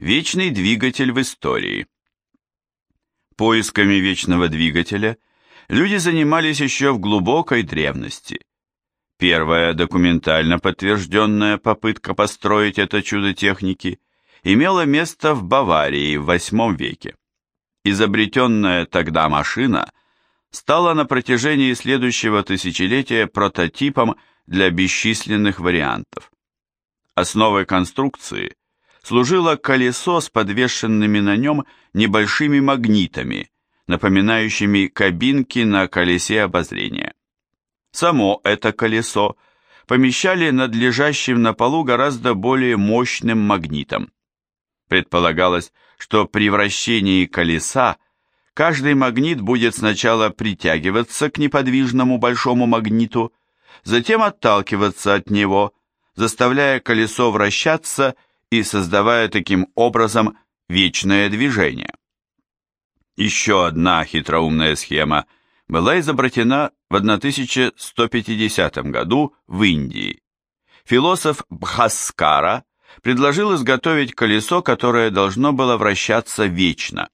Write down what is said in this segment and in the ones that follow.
Вечный двигатель в истории. Поисками вечного двигателя люди занимались еще в глубокой древности. Первая документально подтвержденная попытка построить это чудо техники имела место в Баварии в VIII веке. Изобретенная тогда машина стала на протяжении следующего тысячелетия прототипом для бесчисленных вариантов. Основой конструкции служило колесо с подвешенными на нем небольшими магнитами, напоминающими кабинки на колесе обозрения. Само это колесо помещали над лежащим на полу гораздо более мощным магнитом. Предполагалось, что при вращении колеса каждый магнит будет сначала притягиваться к неподвижному большому магниту, затем отталкиваться от него, заставляя колесо вращаться и создавая таким образом вечное движение. Еще одна хитроумная схема была изобретена в 1150 году в Индии. Философ Бхаскара предложил изготовить колесо, которое должно было вращаться вечно.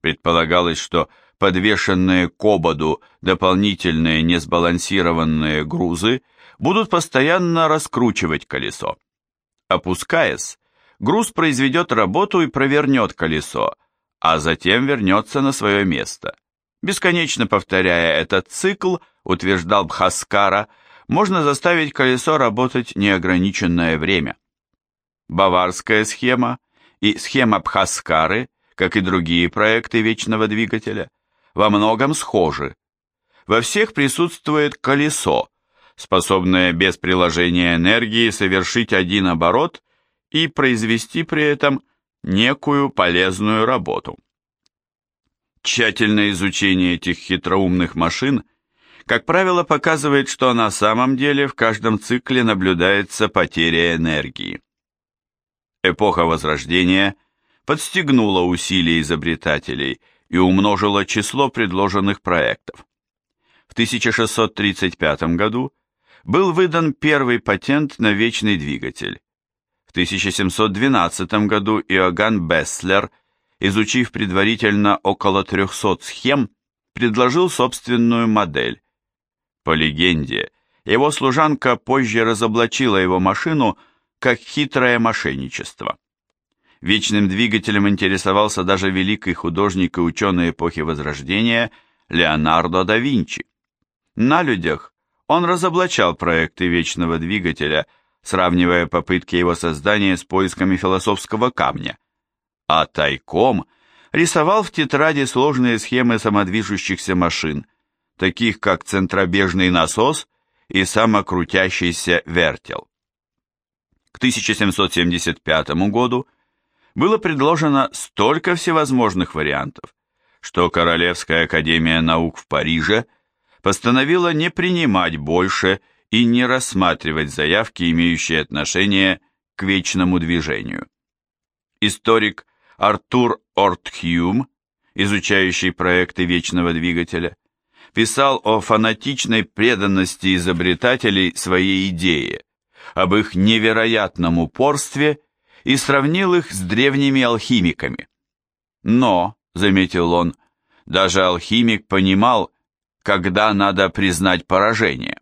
Предполагалось, что подвешенные к ободу дополнительные несбалансированные грузы будут постоянно раскручивать колесо. Опускаясь, груз произведет работу и провернет колесо, а затем вернется на свое место. Бесконечно повторяя этот цикл, утверждал Бхаскара, можно заставить колесо работать неограниченное время. Баварская схема и схема Бхаскары, как и другие проекты вечного двигателя, во многом схожи. Во всех присутствует колесо, способное без приложения энергии совершить один оборот и произвести при этом некую полезную работу. Тщательное изучение этих хитроумных машин, как правило, показывает, что на самом деле в каждом цикле наблюдается потеря энергии. Эпоха Возрождения подстегнула усилия изобретателей и умножила число предложенных проектов. В 1635 году был выдан первый патент на вечный двигатель. В 1712 году Иоганн Бесслер, изучив предварительно около 300 схем, предложил собственную модель. По легенде, его служанка позже разоблачила его машину как хитрое мошенничество. Вечным двигателем интересовался даже великий художник и ученый эпохи Возрождения Леонардо да Винчи. На людях он разоблачал проекты вечного двигателя, сравнивая попытки его создания с поисками философского камня, а тайком рисовал в тетради сложные схемы самодвижущихся машин, таких как центробежный насос и самокрутящийся вертел. К 1775 году было предложено столько всевозможных вариантов, что Королевская академия наук в Париже – постановила не принимать больше и не рассматривать заявки, имеющие отношение к вечному движению. Историк Артур Ортхьюм, изучающий проекты вечного двигателя, писал о фанатичной преданности изобретателей своей идее, об их невероятном упорстве и сравнил их с древними алхимиками. Но, заметил он, даже алхимик понимал, когда надо признать поражение.